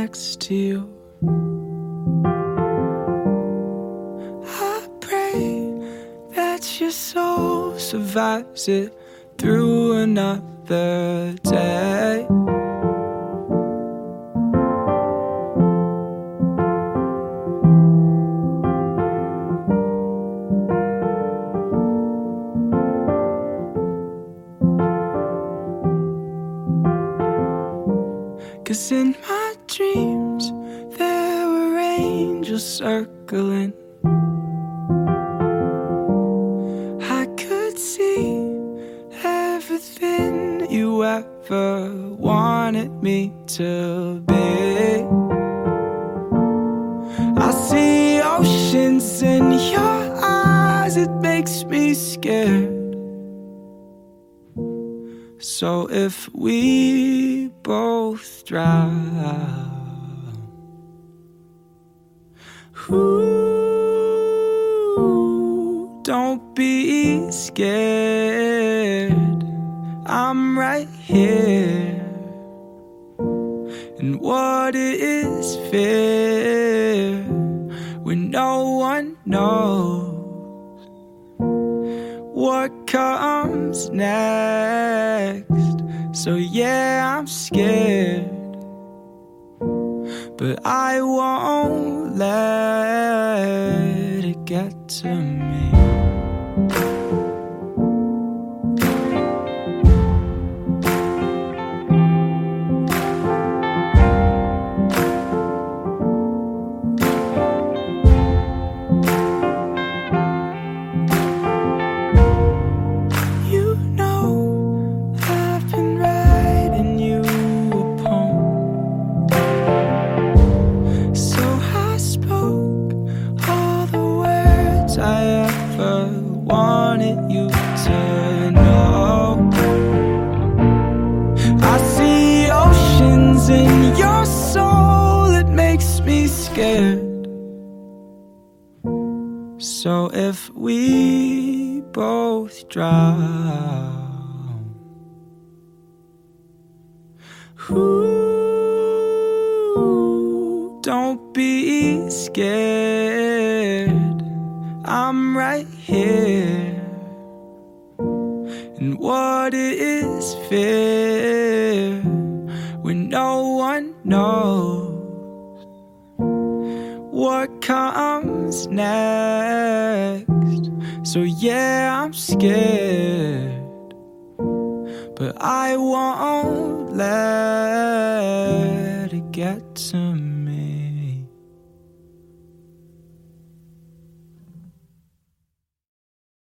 next to you. I pray that your soul survives it through another day. Cause in my dreams there were angels circling. I could see everything you ever wanted me to be. I see oceans in your eyes, it makes me scared. So if we both drown, ooh, don't be scared. I'm right here. And what is fear what comes next. So, yeah, I'm scared, but I won't let it get to me. Scared. So if we both drown, don't be scared. I'm right here. And what is fear when no one knows? What comes next. So, yeah, I'm scared, but I won't let it get to me.